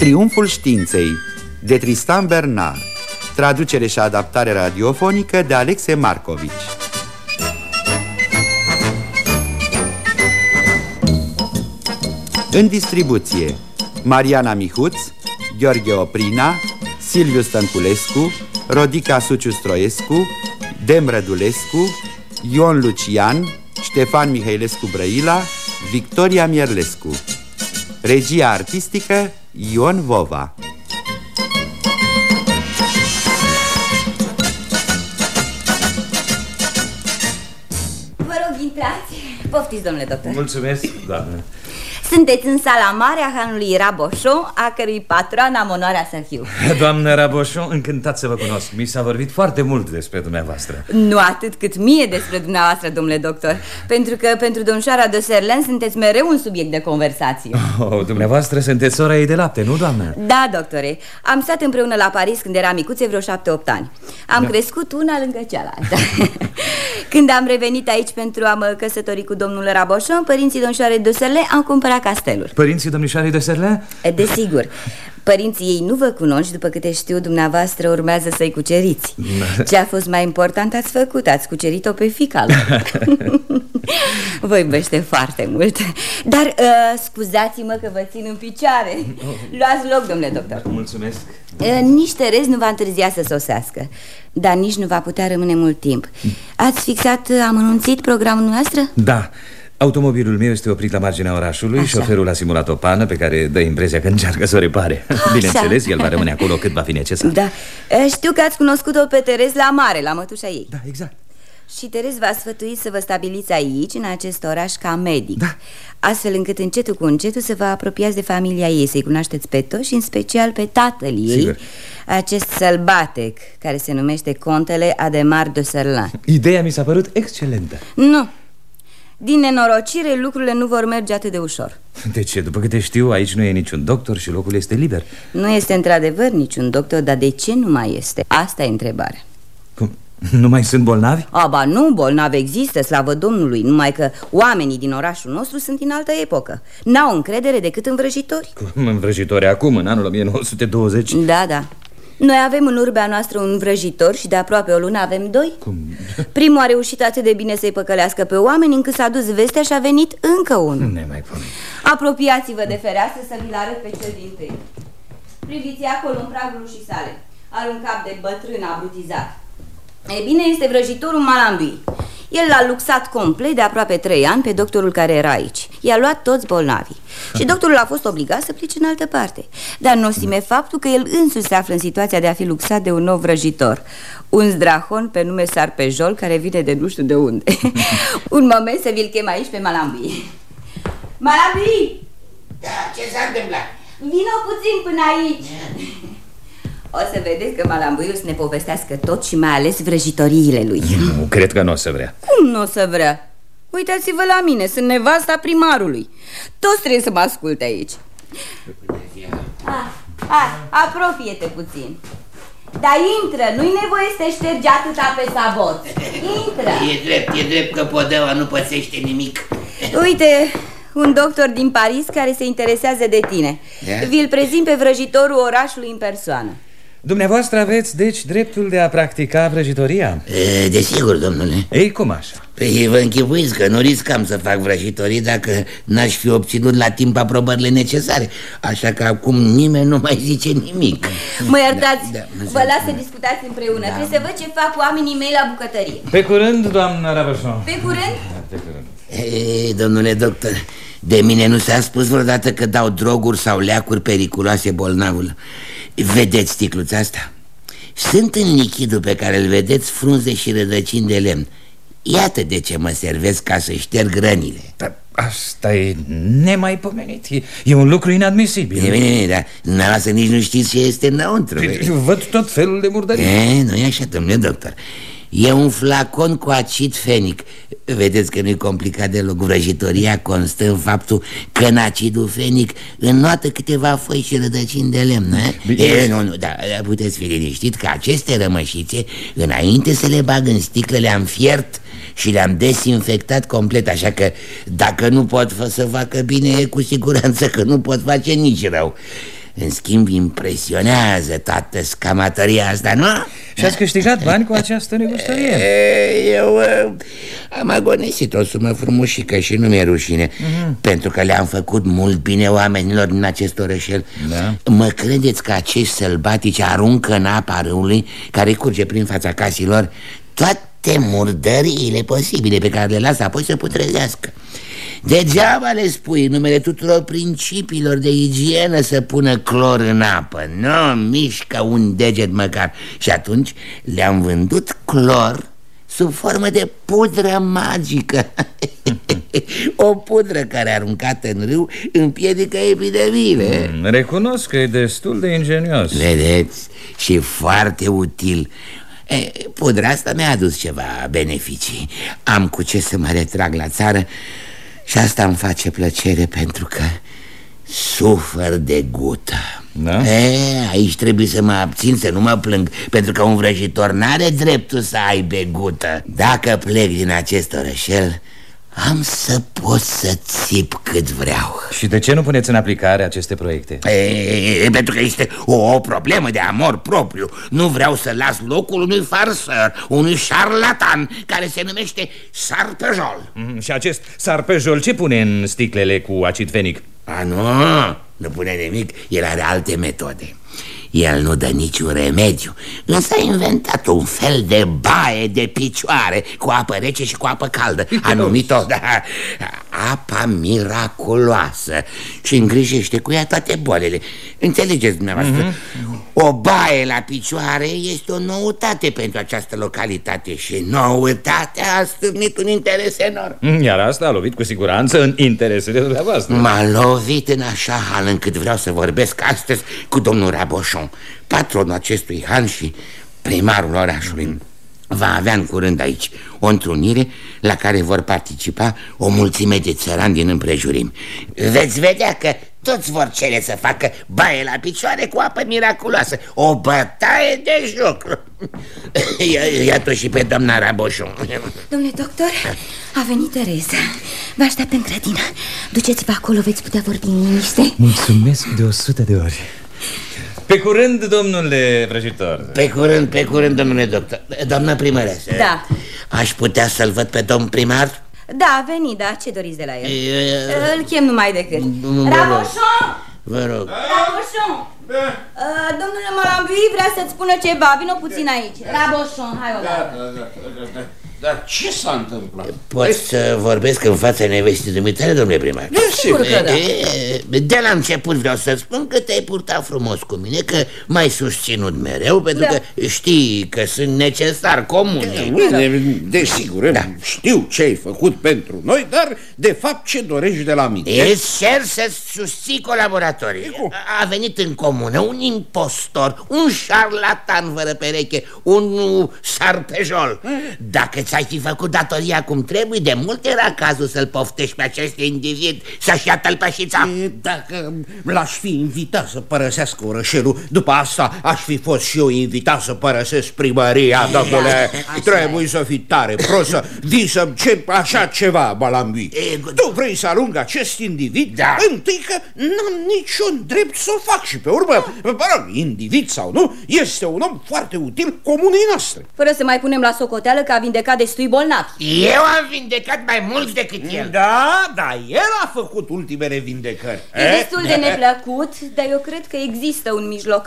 Triumful științei de Tristan Bernard. Traducere și adaptare radiofonică de Alexe Marcovici. În distribuție Mariana Mihuț, Gheorghe Oprina, Silviu Stănculescu, Rodica Suciu Stroiescu, Dem Rădulescu, Ion Lucian, Ștefan Mihailescu Brăila, Victoria Mierlescu. Regia artistică Ion Vova Vă rog, intrați. Poftiți, domnule doctor. Mulțumesc, doamnă. Sunteți în sala mare a hanului Raboșo, a cărui patron am onoarea să fiu. Doamnă Raboșo, încântat să vă cunosc. Mi s-a vorbit foarte mult despre dumneavoastră. Nu atât cât mie despre dumneavoastră, domnule doctor, pentru că pentru domnișoara de Serlen sunteți mereu un subiect de conversație. Oh, dumneavoastră sunteți sora ei de lapte, nu, doamnă? Da, doctore. Am stat împreună la Paris când eram micuțe vreo șapte-opt ani. Am da. crescut una lângă cealaltă. când am revenit aici pentru a mă căsători cu domnul Raboșo, părinții domnișoare de Serlen au cumpărat castelul Părinții domnișoarei de Serle? Desigur. Părinții ei nu vă cunoști, după câte știu dumneavoastră urmează să-i cuceriți. Ce a fost mai important ați făcut, ați cucerit-o pe fica Vă iubește foarte mult. Dar uh, scuzați-mă că vă țin în picioare. Luați loc, domnule doctor. Mulțumesc. Uh, Nici Terez nu va întârzia să sosească Dar nici nu va putea rămâne mult timp. Ați fixat, am anunțit programul noastră? Da Automobilul meu este oprit la marginea orașului Așa. Șoferul a simulat o pană pe care dă impresia că încearcă să o repare Așa. Bineînțeles, el va rămâne acolo cât va fi necesar Da, știu că ați cunoscut-o pe Terez la mare, la mătușa ei Da, exact și Terez v-a sfătuit să vă stabiliți aici, în acest oraș, ca medic Da Astfel încât încetul cu încetul să vă apropiați de familia ei Să-i cunoașteți pe toți și în special pe tatăl ei Sigur. Acest sălbatec, care se numește Contele Ademar de Serlan Ideea mi s-a părut excelentă Nu, din nenorocire, lucrurile nu vor merge atât de ușor De ce? După câte știu, aici nu e niciun doctor și locul este liber Nu este într-adevăr niciun doctor, dar de ce nu mai este? Asta e întrebarea Cum? Nu mai sunt bolnavi? Aba nu, bolnavi există, slavă Domnului Numai că oamenii din orașul nostru sunt din altă epocă. N-au încredere decât în vrăjitori Cum în vrăjitori acum, în anul 1920? Da, da. Noi avem în urbea noastră un vrăjitor și de aproape o lună avem doi. Cum? Primul a reușit atât de bine să-i păcălească pe oameni încât s-a dus vestea și a venit încă unul. Ne mai pune. Apropiați-vă de fereastră să vi-l arăt pe cel din tâi. Priviți acolo în pragul și sale. Are un cap de bătrân abrutizat E bine, este vrăjitorul Malambui el l-a luxat complet de aproape trei ani pe doctorul care era aici. I-a luat toți bolnavii. Și doctorul a fost obligat să plece în altă parte. Dar nu stime faptul că el însuși se află în situația de a fi luxat de un nou vrăjitor. Un zdrahon pe nume Sarpejol care vine de nu știu de unde. Un moment să vi-l chem aici pe Malambi Malambi! Da, ce s-a întâmplat? Vino puțin până aici o să vedeți că Malambuiul să ne povestească tot și mai ales vrăjitoriile lui. Nu, cred că nu o să vrea. Cum nu o să vrea? Uitați-vă la mine, sunt nevasta primarului. Toți trebuie să mă asculte aici. Ah, ah, Apropie-te puțin. Dar intră, nu-i nevoie să te ștergi atâta pe sabot. Intră. E drept, e drept că podeaua nu pățește nimic. Uite, un doctor din Paris care se interesează de tine. Yeah? Vi-l prezint pe vrăjitorul orașului în persoană Dumneavoastră aveți, deci, dreptul de a practica vrăjitoria? E, Desigur, domnule Ei, cum așa? Păi vă închipuiți că nu riscam să fac vrăjitorii dacă n-aș fi obținut la timp aprobările necesare Așa că acum nimeni nu mai zice nimic Mă iertați, Da, da, mă vă las să iertați. discutați împreună Da. Trebuie să văd ce fac oamenii mei la bucătărie Pe curând, doamna Rabășon Pe curând? Pe curând e, Domnule doctor, de mine nu s-a spus vreodată că dau droguri sau leacuri periculoase bolnavul Vedeți sticluța asta? Sunt în lichidul pe care îl vedeți frunze și rădăcini de lemn. Iată de ce mă servesc ca să șterg rănile. Dar asta e nemaipomenit. E, e un lucru inadmisibil. Bine, bine, bine, dar dumneavoastră nici nu știți ce este înăuntru. Păi, Văd tot felul de murdării. E, nu e așa, domnule doctor E un flacon cu acid fenic Vedeți că nu-i complicat deloc Vrăjitoria constă în faptul că în acidul fenic înnoată câteva foi și rădăcini de lemn eh? Bine. e, nu, nu, da, puteți fi liniștit că aceste rămășițe Înainte să le bag în sticlă le-am fiert și le-am desinfectat complet Așa că dacă nu pot fă să facă bine, e cu siguranță că nu pot face nici rău În schimb, impresionează toată scamatoria asta, nu? Și ați câștigat bani cu această negustorie? Eu uh, am agonisit o sumă frumușică și nu mi-e rușine uh mhm. -huh. Pentru că le-am făcut mult bine oamenilor din acest orășel da. Mă credeți că acești sălbatici aruncă în apa râului Care curge prin fața casilor Toate murdăriile posibile pe care le lasă apoi să putrezească Degeaba le spui numele tuturor principiilor de igienă să pună clor în apă. Nu mișcă un deget măcar. Și atunci le-am vândut clor sub formă de pudră magică. O pudră care aruncată în râu împiedică epidemiile mm, Recunosc că e destul de ingenios Vedeți? Și foarte util. E, Pudra asta mi-a adus ceva beneficii. Am cu ce să mă retrag la țară și asta îmi face plăcere pentru că sufăr de gută da? E, aici trebuie să mă abțin să nu mă plâng Pentru că un vrăjitor n-are dreptul să aibă gută Dacă plec din acest orășel am să pot să țip cât vreau. Și de ce nu puneți în aplicare aceste proiecte? E, e, pentru că este o, o problemă de amor propriu. Nu vreau să las locul unui farsăr Unui șarlatan Care se numește sarpejol. Mm, Și acest sarpejol ce pune în sticlele cu acid fenic? A, nu, nu pune nimic. El are alte metode el nu dă niciun remediu. Însă a inventat un fel de baie de picioare Cu apă rece și cu apă caldă. A numit-o da, apa miraculoasă. Și îngrijește cu ea toate bolele Înțelegeți dumneavoastră? Mm -hmm. O baie la picioare este o noutate pentru această localitate Și noutatea a stârnit un interes enorm. Mm, Iar asta a lovit cu siguranță în interesele dumneavoastră. M-a lovit în așa hal încât vreau să vorbesc astăzi cu domnul Raboșon Patronul acestui han și primarul orașului. Mm -hmm va avea în curând aici o întrunire la care vor participa o mulțime de țărani din împrejurim Veți vedea că toți vor cere să facă baie la picioare cu apă miraculoasă. O bătaie de joc. Iată și pe doamna Raboșu. Domnule doctor, a venit Tereza Vă așteaptă în grădină. Duceți-vă acolo, veți putea vorbi în liniște. Mulțumesc de o sută de ori. Pe curând, domnule vrăjitor. Pe curând, pe curând, domnule doctor. Doamna primăreasă. Da. Aș putea să-l văd pe domn primar? Da, a venit, da, ce doriți de la el? E, Îl chem numai decât Raboșon! Vă rog Raboșon! Da. Uh, domnule Malambui vrea să-ți spună ceva, vino puțin aici Raboșon, hai o da, da, da, da, da. Dar ce s-a întâmplat? Poți să vorbesc în fața nevestii dumitale, domnule primar? Da, sigur că da. De la început vreau să spun că te-ai purtat frumos cu mine, că m-ai susținut mereu, pentru da. că știi că sunt necesar comune. Da, Desigur, da. știu ce ai făcut pentru noi, dar de fapt ce dorești de la mine? Îți cer să susții colaboratorii. A venit în comună un impostor, un șarlatan fără pereche, un sarpejol. Eh. Dacă ți-ai fi făcut datoria cum trebuie, de mult era cazul să-l poftești pe acest individ să-și ia tălpășița. Dacă l-aș fi invitat să părăsească orășelul, după asta aș fi fost și eu invitat să părăsesc primăria, domnule. Trebuie să fii tare, prost, să vii să ce, așa ceva, Balambi. Tu vrei să alung acest individ? Da. Întâi că n-am niciun drept să o fac și pe urmă, mă rog, individ sau nu, este un om foarte util comunei noastre. Fără să mai punem la socoteală că a vindecat destui bolnavi Eu am vindecat mai mulți decât el. Da, da, el a făcut ultimele vindecări. E eh? destul de neplăcut, dar eu cred că există un mijloc.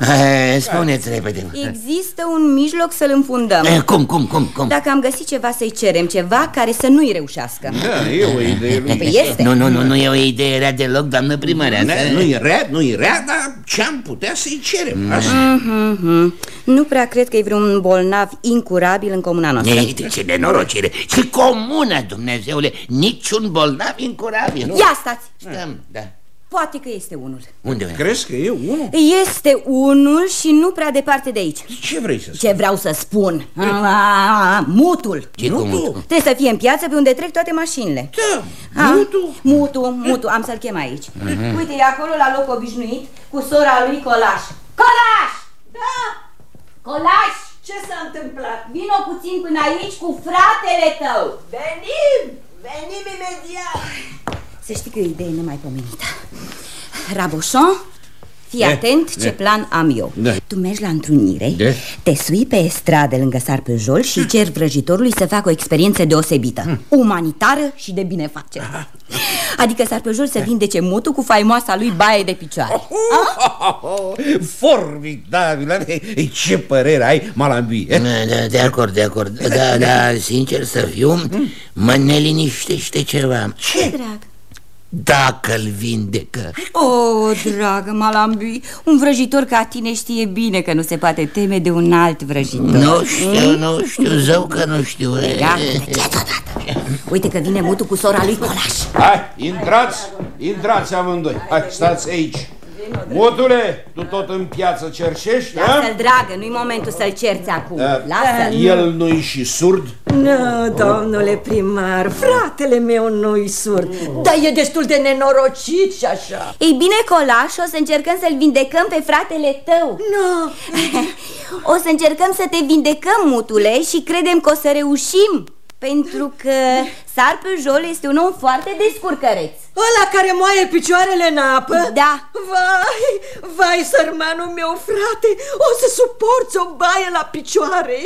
E, Spuneți repede. Există un mijloc să-l înfundăm. E, Cum, cum, cum, cum? Dacă am găsit ceva să-i cerem, ceva care să nu-i reușească. Da, e o idee păi este. Nu, nu, nu, nu e o idee rea deloc, doamnă primăreasă. Nu-i rea, nu-i rea, dar ce-am putea să-i cerem? Mm -hmm. Nu prea cred că e vreun bolnav incurabil în comuna noastră Ce de nenorocire Ce comună, Dumnezeule Niciun bolnav incurabil Ia stați Stăm, da Poate că este unul Unde? Crezi că e unul? Este unul și nu prea departe de aici Ce vrei să spui? Ce vreau să spun? Mutul Ce cu mutul? Trebuie să fie în piață pe unde trec toate mașinile Da, mutul? Mutul, mutul, am să-l chem aici uh-huh. Uite, e acolo la loc obișnuit cu sora lui Colaș Colaș! Da! Colaș! Ce s-a întâmplat? Vino puțin până aici cu fratele tău Venim! Venim imediat! Să știi că e o idee nemaipomenită Raboșon, Fii atent ce plan am eu Da. Tu mergi la întrunire Da. Te sui pe stradă lângă Sarpejol Și cer vrăjitorului să facă o experiență deosebită Umanitară și de binefacere Adică Sarpejol să vindece mutul cu faimoasa lui baie de picioare Formidabil! Ce părere ai, Malambi? eh? Da, da, de acord, de acord Da, da, sincer să fiu Mă neliniștește ceva Ce drag Dacă-l vindecă. O, dragă Malambi Un vrăjitor ca tine știe bine că nu se poate teme de un alt vrăjitor. Nu știu, nu știu, zău că nu știu. Gata, tăceți odată Uite că vine mutul cu sora lui Colaș. Hai, intrați, intrați amândoi. Hai, stați aici Motule, tu tot în piață cerșești, da? Lasă-l, dragă, nu-i momentul să-l cerți acum. Da. Lasă-l. El nu-i și surd? Nu, domnule primar, fratele meu nu-i surd. Dar e destul de nenorocit și așa. Ei bine, Colaș, o să încercăm să-l vindecăm pe fratele tău. Nu, O să încercăm să te vindecăm, mutule, și credem că o să reușim Pentru că Sarpejol este un om foarte descurcăreț. Ăla care moaie picioarele în apă? Da. Vai, vai, sărmanul meu, frate, o să suporți o baie la picioare.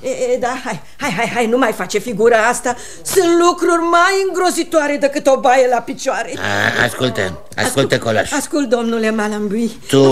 E, e, Da, hai, hai, hai, hai, nu mai face figura asta. Sunt lucruri mai îngrozitoare decât o baie la picioare. A, Ascultă, ascultă Colaș Ascult, domnule Malambui. Tu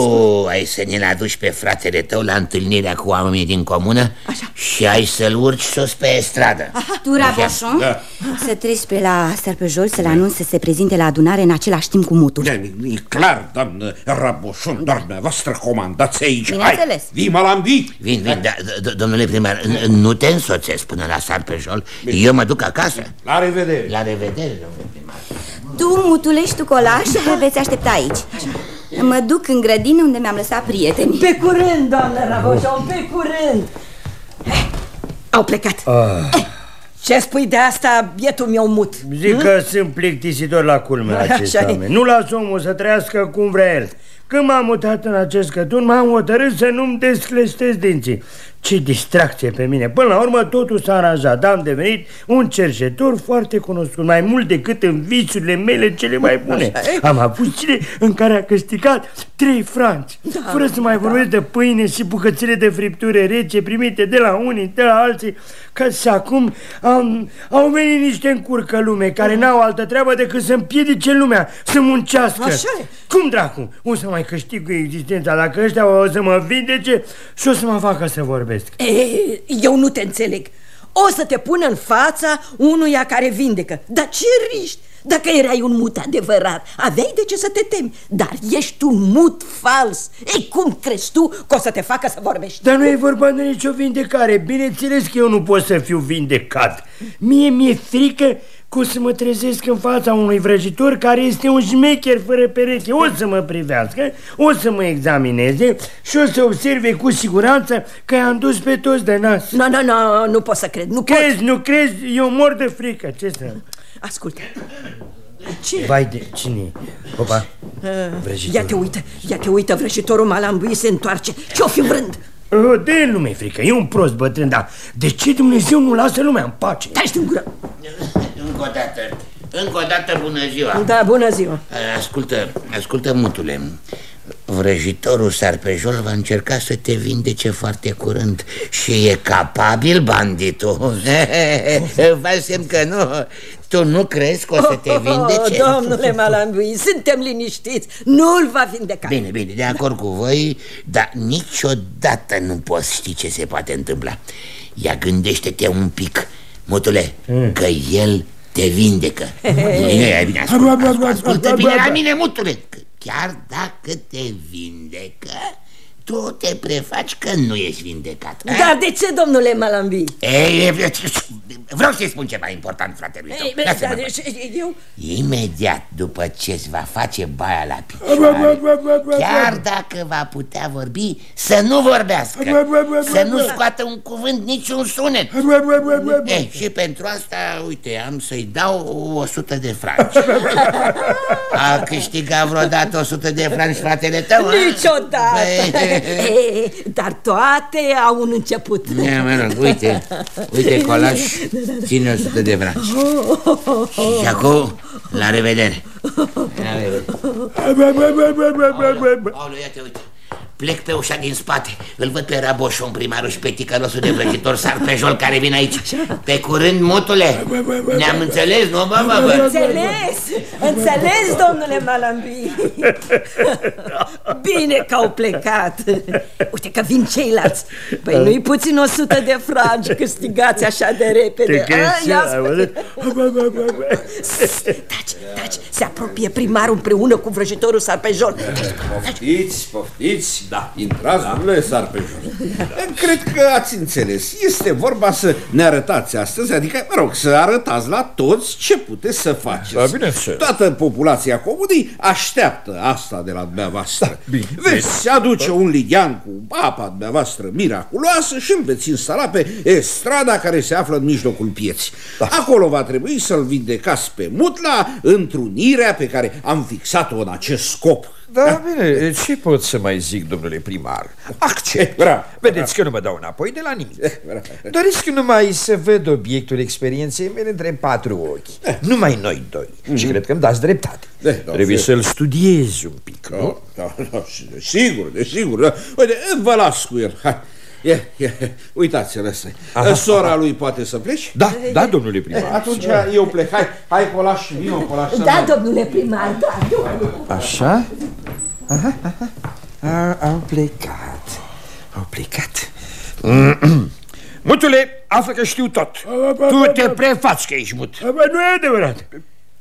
ai să ne-l aduci pe fratele tău la întâlnirea cu oamenii din comună Așa. Și ai să-l urci sus pe stradă Tu, Raboșon, Da. să treci pe la Sarpejol să-l anunți să se prezinte la adunare în același timp cu mutul. Da, E clar, doamnă Raboșon, doar dumneavoastră comandați aici. Bineînțeles. Hai, vii Malambi? Vin, vin, da, d- d- domnule primar, n- nu te însoțesc până la Sarpejol Eu mă duc acasă. La revedere. La revedere, domnule primar. Tu, mutule și tu, Colaș, vă veți aștepta aici. Mă duc în grădină unde mi-am lăsat prietenii. Pe curând, doamnă Raboșon, pe curând. Eh, Au plecat. Eh, Ce spui de asta, bietul meu mut? Zic că sunt plictisitor la culmea Așa acest e. oameni. Nu las omul să trăiască cum vrea el. Când m-am mutat în acest cătun, m-am hotărât să nu-mi desclestez dinții. Ce distracție pe mine! Până la urmă totul s-a aranjat. Am devenit un cercetor foarte cunoscut, mai mult decât în visurile mele cele mai bune. Am avut zile în care a câștigat trei franci, fără să mai vorbesc de pâine și bucățile de friptură rece primite de la unii, de la alții, că și acum am, au venit niște încurcă lume care n-au altă treabă decât să împiedice lumea să muncească. Așa e. Cum dracu? O să mai câștig cu existența dacă ăștia o să mă vindece și o să mă facă să vorbesc. E, eu nu te înțeleg O să te pun în fața unuia care vindecă Dar ce riști? Dacă erai un mut adevărat, aveai de ce să te temi Dar ești un mut fals Ei, cum crezi tu că o să te facă să vorbești? Dar nu e vorba de nicio vindecare. Bineînțeles că eu nu pot să fiu vindecat. Mie mi-e frică că o să mă trezesc în fața unui vrăjitor care este un șmecher fără pereche. O să mă privească, o să mă examineze și o să observe cu siguranță că i-am dus pe toți de nas. Nu, nu, nu, nu pot să cred, nu pot Crezi, nu crezi? Eu mor de frică. Ce să... Ascultă Ce? Vai de... cine e? Opa, vrăjitor. Ia te uită, ia te uită, vrăjitorul malambui se întoarce Ce-o fi vrând? Oh, De el nu mi-e frică, e un prost bătrân, dar de ce Dumnezeu nu lasă lumea în pace? Taci din gură Încă o dată, încă o dată bună ziua. Da, bună ziua. Ascultă, ascultă mutule Vrăjitorul Sarpejol va încerca să te vindece foarte curând Și e capabil banditul? Vă semn că nu. Tu nu crezi că o să te vindece? Oh, domnule Malambui, suntem liniștiți. Nu-l va vindeca. Bine, bine, de acord cu voi Dar niciodată nu poți ști ce se poate întâmpla. Ia gândește-te un pic, mutule Că el te vindecă. Bine, bine, ascultă, ascultă, ascultă bine la mine, mutule că Chiar dacă te vindecă Tu te prefaci că nu ești vindecat a? Dar de ce, domnule Malambui? Ei, vreau să-i spun ceva important fratelui tău Ei, bă, Lasă-mă. dar deci, eu... Imediat după ce îți va face baia la picioare Chiar dacă va putea vorbi, să nu vorbească Să nu scoată un cuvânt, niciun sunet Ei, și pentru asta, uite, am să-i dau 100 de franci A câștigat vreodată 100 de franci fratele tău? a? Niciodată Băi, Ei, Dar toate au un început. Ia, mă rog, uite, uite colaș, ține 100 de franci Și acum, la revedere. Aoleu, ia te uite. Plec pe ușa din spate. Îl văd pe Raboșon, primarul și pe ticălosul de vrăjitor Sar pe jol care vin aici. Pe curând, mutule. Ne-am înțeles, nu, bă, bă, bă? Înțeles, înțeles, domnule Malambi. Bine că au plecat. Uite că vin ceilalți. Păi nu-i puțin o sută de franci câștigați așa de repede. Te crezi? A, ia spune. Taci, taci, se apropie primarul împreună cu vrăjitorul Sarpejol Poftiți, poftiți, da, intrați, da. domnule Sarpejor Cred că ați înțeles. Este vorba să ne arătați astăzi Adică, mă rog, să arătați la toți ce puteți să faceți. Da, bineînțeles. Toată populația comunei așteaptă asta de la dumneavoastră. Da, bine, Veți aduce un ligian cu apa dumneavoastră miraculoasă Și îl veți instala pe strada care se află în mijlocul pieții. Da. Acolo va trebui să-l vindecați pe Mutla Întrunirea pe care am fixat-o în acest scop Da, bine, ce pot să mai zic, domnule primar? Accept. Bravo. Vedeți că nu mă dau înapoi de la nimic. Doresc numai să văd obiectul experienței mele între patru ochi. Numai noi doi. Și cred că îmi dați dreptate. Eh, da, Trebuie fi. să-l studiez un pic, Da, nu? da, da, și- desigur, desigur. Da. Uite, vă las cu el. Hai. Ia, ia, uitați-l ăsta. Sora lui poate să pleci? Da, da, domnule primar. Atunci eu plec. Hai, hai, Polaș, vino, Polaș. să Da, mergem. domnule primar, da, domnule. Așa? Aha, aha. A, au plecat. Au plecat. Mutule, află că știu tot. Tu te prefaci că ești mut. Bă, nu e adevărat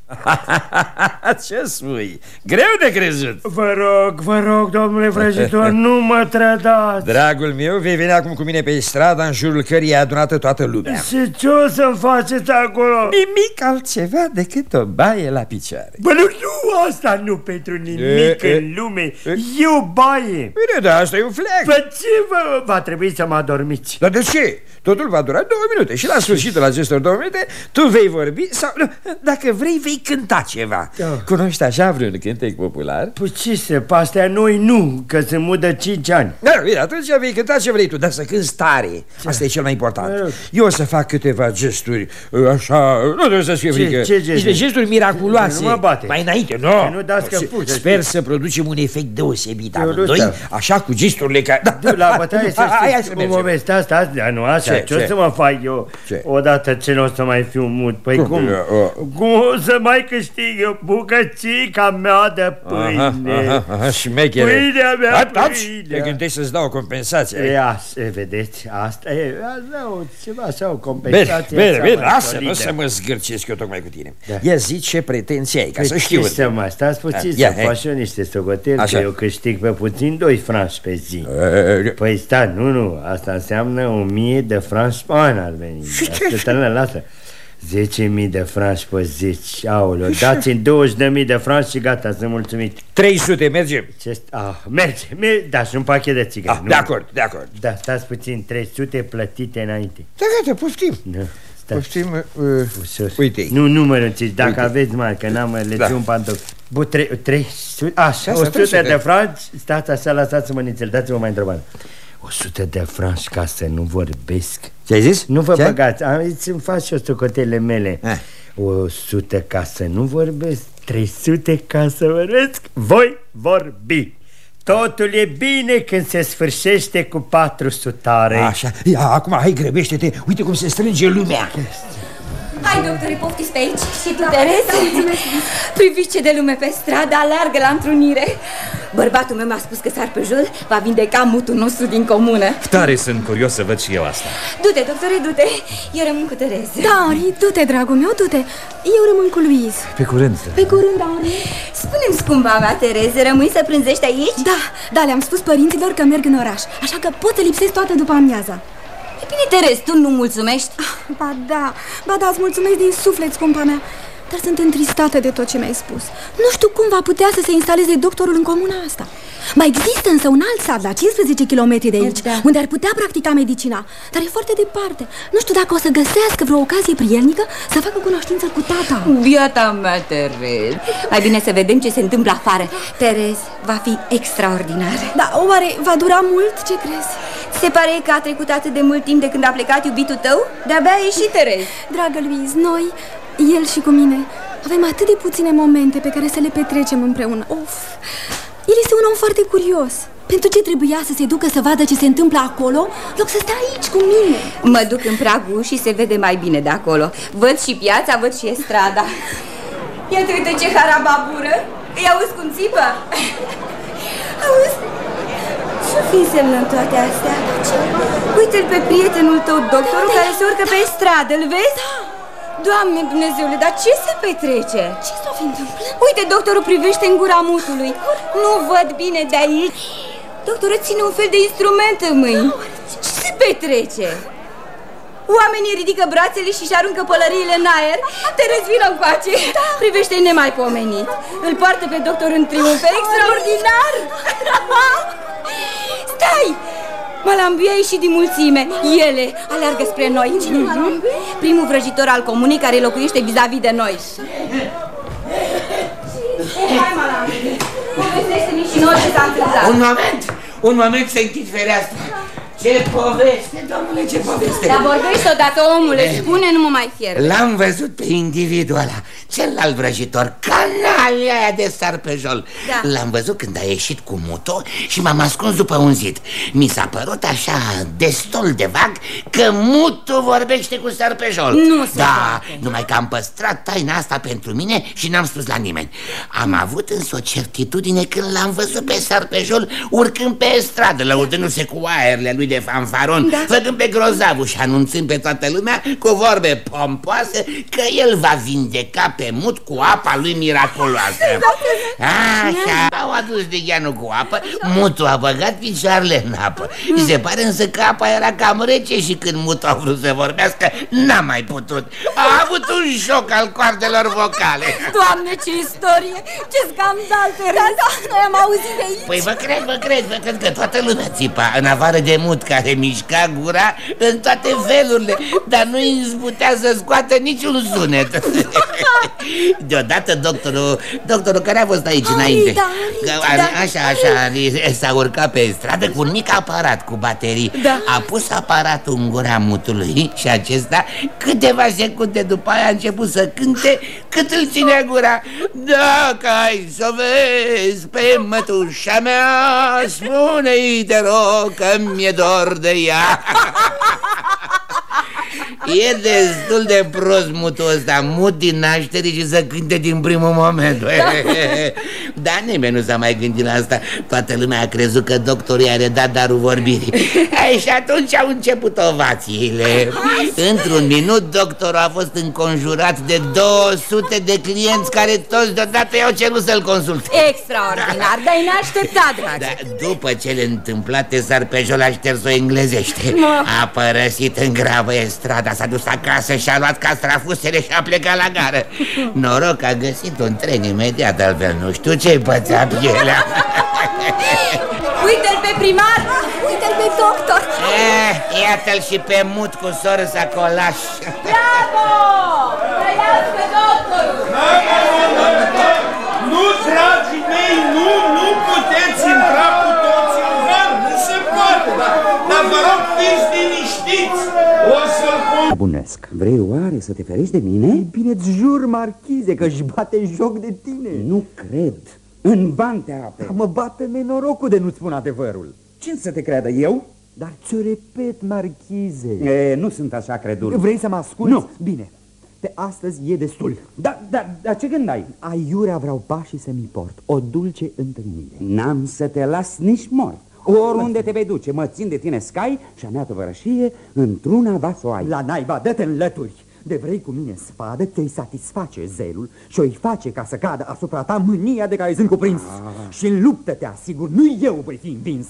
Ce spui? Greu de crezut. Vă rog, vă rog, domnule vrăjitor, nu mă trădați Dragul meu, vei veni acum cu mine pe strada în jurul cării e adunată toată lumea. Și ce o să-mi faceți acolo? Nimic altceva decât o baie la picioare. Bă, nu, nu, asta nu pentru nimic E, e, în lume E o baie Bine, da, asta e un fleac. Bă, ce vă... Va trebui să mă adormiți Dar de ce? Totul va dura două minute și la sfârșitul acestor două minute tu vei vorbi sau, nu, dacă vrei, vei cânta ceva. Da. Cunoști așa vreun cântec popular? Păi ce să, pe astea noi nu, că sunt mudă 5 ani Da, bine, atunci vei cânta ce vrei tu, dar să cânti tare. Asta e cel mai Mă important. rog. Eu o să fac câteva gesturi, așa, nu trebuie să fie Ce- frică. ce gesturi? Niște gesturi miraculoase. Nu mă bate. Mai înainte, nu. Că nu dați că Și fug, să Sper știi. să producem un efect deosebit Eu nu amândoi, stau. așa cu gesturile care... Da, Du, la bătaie să Hai, hai, hai știți, să un mergem. moment, stați, stați, dar nu așa, Ce, ce, o ce? să mă fac eu Ce? odată ce nu o să mai fiu mut? Păi Cum? cum? Uh, Cum o să mai câștig eu bucățica mea de Aha, pâine? aha, aha, șmechere. Pâinea mea, Da, taci, pâinea. te gândești să-ți dau o compensație. Ia, se vedeți, asta e, asta o, ceva așa, o Bine, compensație. bine, așa bine, mai lasă, solidă. nu să mă zgârcesc eu tocmai cu tine. Da. Ia zi ce pretenții ai, ca Păi să știu. ce să mai stați puțin Ia, să hai. fac și eu niște sogoteli, Așa. că eu câștig pe puțin 2 franci pe zi. E, Păi stai, nu, nu, asta înseamnă 1000 de franci pe an ar veni. Și ce- Asta, lasă, lasă. 10.000 de franci pe 10, aoleo, dați-mi 20.000 de franci și gata, sunt mulțumit. 300, mergem. Ce ah, merge, merge, da, și un pachet de țigări. Ah, nu? de acord, de acord. Da, stați puțin, 300 plătite înainte. Da, gata, poftim. Nu, stați. Poftim, uh, Ușor. uite. Nu, nu mă renunțiți, dacă Uite. aveți mai, că n-am le Da. da. un pantof. Bu, tre- 300, așa, Asta, 100 300. de franci, stați așa, lăsați-mă nițel, dați-mă mai întrebare. 100 de franci ca să nu vorbesc. Ce ai zis? Nu vă Ce? băgați, am zis, îmi fac și eu socotele mele. Eh. 100 ca să nu vorbesc, 300 ca să vorbesc, voi vorbi. Totul e bine când se sfârșește cu patru sutare. Așa, ia, acum, hai, grăbește-te, uite cum se strânge lumea. Hai, doctore, poftiți pe aici. Și tu, Tereza? Priviți ce de lume pe stradă, aleargă la întrunire. Bărbatul meu mi-a spus că s-ar pe jur, va vindeca mutul nostru din comună. Tare sunt curios să văd și eu asta. Du-te, doctore, du-te. Eu rămân cu Tereza. Da, Henri, du-te, dragul meu, du-te Eu rămân cu Louise Pe curând. Pe curând, Henri Spune-mi, scumpa mea, Tereze, rămâi să prânzești aici? Da, da, le-am spus părinților că merg în oraș Așa că pot să lipsesc toată după amiaza E bine, Terez, tu nu mulțumești? Ba da, ba da, îți mulțumesc din suflet, scumpa mea Dar sunt întristată de tot ce mi-ai spus Nu știu cum va putea să se instaleze doctorul în comuna asta Mai există însă un alt sat la 15 km de aici Da. Unde ar putea practica medicina Dar e foarte departe Nu știu dacă o să găsească vreo ocazie prielnică Să facă cunoștință cu tata Biata mea, Terez. Mai bine să vedem ce se întâmplă afară. Terez, va fi extraordinar. Da, oare va dura mult? Ce crezi? Se pare că a trecut atât de mult timp de când a plecat iubitul tău? De-abia a ieșit, Terez. Dragă Louise, noi, el și cu mine, Avem atât de puține momente pe care să le petrecem împreună Of, el este un om foarte curios pentru ce trebuia să se ducă să vadă ce se întâmplă acolo, loc să stea aici cu mine? Mă duc în pragul și se vede mai bine de acolo. Văd și piața, văd și strada. Iată, uite ce harababură. Îi auzi cum țipă? Auzi? Ce fi însemnând toate astea? Uite-l pe prietenul tău, doctorul, care se urcă pe stradă, îl vezi? Da. Doamne Dumnezeule, dar ce se petrece? Ce s-a fi întâmplat? Uite, doctorul privește în gura mutului. Nu văd bine de aici. Doctorul ține un fel de instrument în mâini. Ce se petrece? Oamenii ridică brațele și își aruncă pălăriile în aer Te răzvină încoace da. Privește nemaipomenit Îl poartă pe doctor în triumf Extraordinar Stai! Malambuia a ieșit din mulțime. Ele aleargă spre noi. Cine mm -hmm. Primul vrăjitor al comunei care locuiește vis-a-vis -vis de noi. Hai, Malambuia Povestește-mi și noi ce s-a întâmplat. Un moment, un moment să închid fereastra ce poveste, domnule, ce poveste. Dar vorbești odată, omule, e, spune, nu mă mai fier L-am văzut pe individul ăla, celălalt vrăjitor, canalia aia de sarpejol da. L-am văzut când a ieșit cu muto și m-am ascuns după un zid. Mi s-a părut așa destul de vag că mutu vorbește cu sarpejol Nu se Da, poate. numai că am păstrat taina asta pentru mine și n-am spus la nimeni. Am avut însă o certitudine când l-am văzut pe sarpejol urcând pe stradă, lăudându-se cu aerele lui de de fanfaron da. Făcând pe grozavul și anunțând pe toată lumea Cu vorbe pompoase Că el va vindeca pe mut cu apa lui miraculoasă. Așa, au adus de gheanul cu apă Mutul a băgat picioarele în apă. Și se pare însă că apa era cam rece Și când mutul a vrut să vorbească N-a mai putut. A avut un șoc al coardelor vocale. Doamne, ce istorie, ce scandal Da, da, noi am auzit de aici. Păi vă cred, vă cred, vă cred că toată lumea țipa În afară de mut care mișca gura în toate felurile Dar nu îi putea să scoată niciun sunet. Deodată doctorul, doctorul care a fost aici înainte da, a, da, Așa, așa, s-a urcat pe stradă cu un mic aparat cu baterii. Da. A pus aparatul în gura mutului și acesta câteva secunde după aia a început să cânte cât îl ținea gura. Dacă ai să vezi pe mătușa mea Spune-i te rog că mi-e dor de ea E destul de prost mutul ăsta Mut din naștere și să cânte din primul moment. Da. Dar nimeni nu s-a mai gândit la asta. Toată lumea a crezut că doctorul i-a redat darul vorbirii. Ei, Și atunci au început ovațiile. Într-un minut doctorul a fost înconjurat de 200 de clienți Care toți deodată i-au cerut să-l consulte. Extraordinar, dar e neașteptat, dragi. Da, După cele întâmplate, Sarpejol a șters-o englezește. A părăsit în gravă strada S-a dus acasă și a luat castrafusele și a plecat la gară. Noroc a găsit un tren imediat Altfel nu știu ce-i pățea pielea Uite-l pe primar, uite-l pe doctor! Eh, Iată-l și pe mut cu soră sacolaș Bravo! Trăiască doctorul! Nu, dragii mei, nu, nu puteți intra cu toții în gar, nu se poate, dar, dar vă rog, fiți liniștiți, o să-l Bunesc. Vrei oare să te ferești de mine? Bine-ți jur, marchize, că își bate joc de tine. Nu cred. În bani te ape. Mă bate nenorocul de nu-ți spun adevărul. Cine să te creadă, eu? Dar ți-o repet, marchize. E, nu sunt așa credul. Vrei să mă asculti? Nu. Bine. Pe astăzi e destul. Da, da, da, ce gând ai? Aiurea vreau pașii să-mi port. O dulce întâlnire. N-am să te las nici mort. Oriunde te vei duce, mă țin de tine scai și a mea tovărășie, într-una va să o ai. La naiba, dă-te în lături. De vrei cu mine spadă, ți-o-i satisface zelul și o-i face ca să cadă asupra ta mânia de care sunt cuprins. Ah. Și în luptă te asigur, nu eu voi fi învins.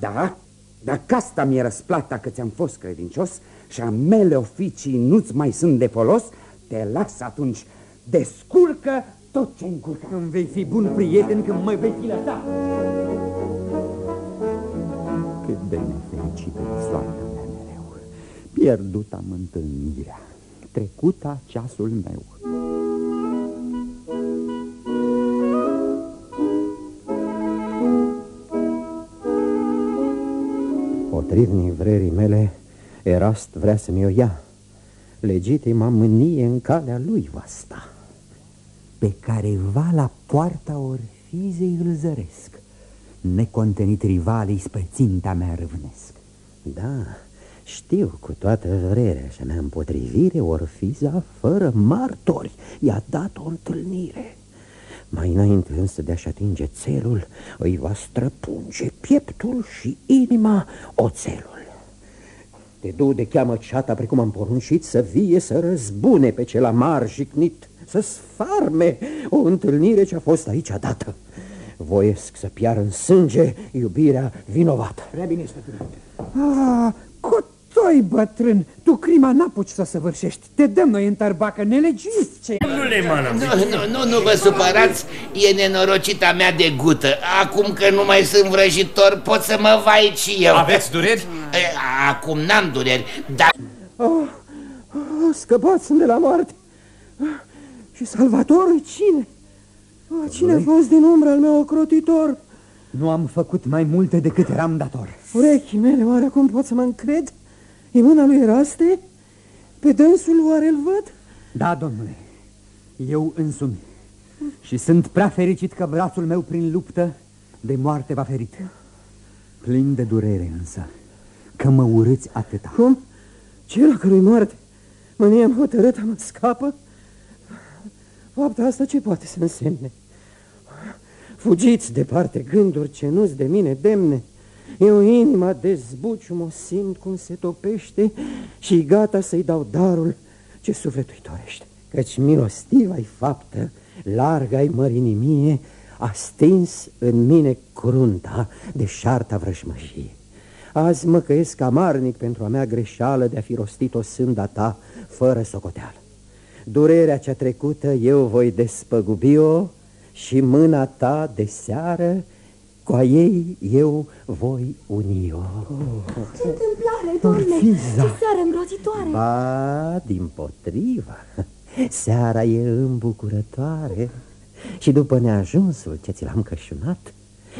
Da, dacă asta mi-e răsplata că ți-am fost credincios și a mele oficii nu-ți mai sunt de folos, te las atunci, descurcă tot ce încurcă. Îmi vei fi bun prieten când mă vei fi lăsat. Cât de nefericită e soarta mea mereu. Pierdut am întâlnirea, trecuta ceasul meu. Potrivnic vrerii mele, Erast vrea să-mi o ia. Legitima mânie în calea lui va sta. pe care va la poarta orfizei îl zăresc. Necontenit rivalii spre ținta mea râvnesc. Da, știu cu toată vrerea și mea împotrivire Orfiza, fără martori, i-a dat o întâlnire. Mai înainte însă de a-și atinge țelul Îi va străpunge pieptul și inima oțelul. Te du de cheamă ceata precum am poruncit Să vie să răzbune pe cel amar jicnit Să sfarme o întâlnire ce a fost aici dată Voiesc să piară în sânge iubirea vinovată. Prea bine, stăpâninte Ah, Cotoi, bătrân, tu crima n-apuci să săvârșești. Te dăm noi în tărbacă, nelegiuiți ce... Nu, nu, nu, nu vă supărați, e nenorocita mea de gută. Acum că nu mai sunt vrăjitor, pot să mă vai și eu. Aveți dureri? Acum n-am dureri, dar... Oh, oh, scăpați de la moarte. Și salvatorul cine? Oh, cine a fost din umbră al meu ocrotitor? Nu am făcut mai multe decât eram dator Urechii mele, oare acum pot să mă încred? E mâna lui Eraste? Pe dânsul oare îl văd? Da, domnule, eu însumi Și sunt prea fericit că brațul meu prin luptă de moarte va ferit Plin de durere însă, că mă urâți atâta Cum? Cel a cărui moarte mânia am hotărât mă scapă? Fapta asta ce poate să însemne? Fugiți departe gânduri ce nu-s de mine demne. Eu inima de zbucium o simt cum se topește Și gata să-i dau darul ce sufletul-i dorește Căci milostiva-i faptă, larga-i mărinimie A stins în mine crunta de șarta vrăjmășie Azi mă căiesc amarnic pentru a mea greșeală De a fi rostit o sânda ta fără socoteală. Durerea cea trecută eu voi despăgubi-o și mâna ta de seară cu a ei eu voi uni-o. Oh. Ce întâmplare, doamne! Ce seară îngrozitoare! Ba, din potriva, seara e îmbucurătoare și după neajunsul ce ți l-am cășunat,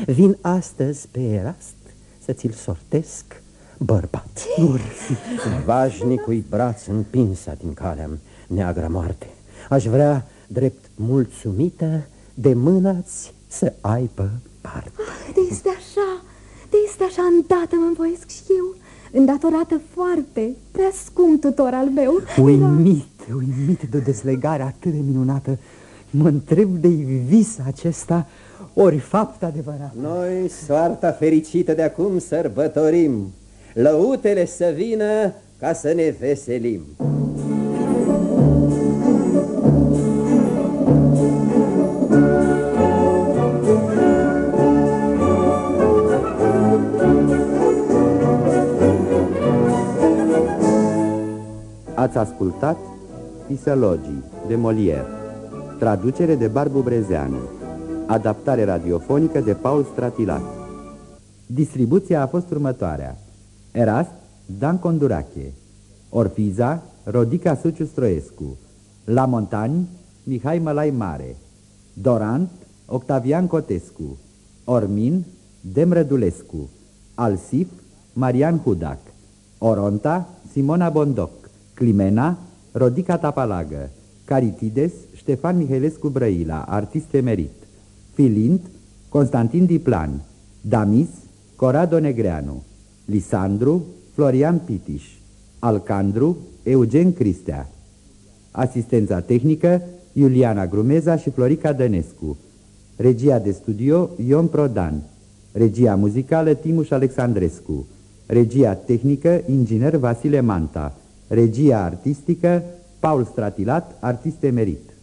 vin astăzi pe Erast să ți-l sortesc bărbat. Vașnicui braț împinsa din calea neagra moarte. Aș vrea, drept mulțumită, de mânați să aibă parte. Ah, de este așa, de este așa îndată mă învoiesc și eu, îndatorată foarte, prea scump tutor al meu. Uimit, uimit de o dezlegare atât de minunată, mă întreb de vis acesta, ori fapt adevărat. Noi, soarta fericită de acum, sărbătorim, lăutele să vină ca să ne veselim. Ați ascultat Fisologii de Molière. Traducere de Barbu Brezeanu. Adaptare radiofonică de Paul Stratilat. Distribuția a fost următoarea. Erast, Dan Condurache. Orfiza, Rodica Suciu Stroescu. La Montani, Mihai Mălai Mare. Dorant, Octavian Cotescu. Ormin, Demrădulescu. Alsif, Marian Hudac. Oronta, Simona Bondoc Climena, Rodica Tapalagă, Caritides, Ștefan Mihailescu Brăila, artist emerit, Filint, Constantin Diplan, Damis, Corado Negreanu, Lisandru, Florian Pitiș, Alcandru, Eugen Cristea. Asistența tehnică, Iuliana Grumeza și Florica Dănescu. Regia de studio, Ion Prodan. Regia muzicală, Timuș Alexandrescu. Regia tehnică, inginer Vasile Manta. Regia artistică, Paul Stratilat, artist emerit.